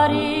Maria.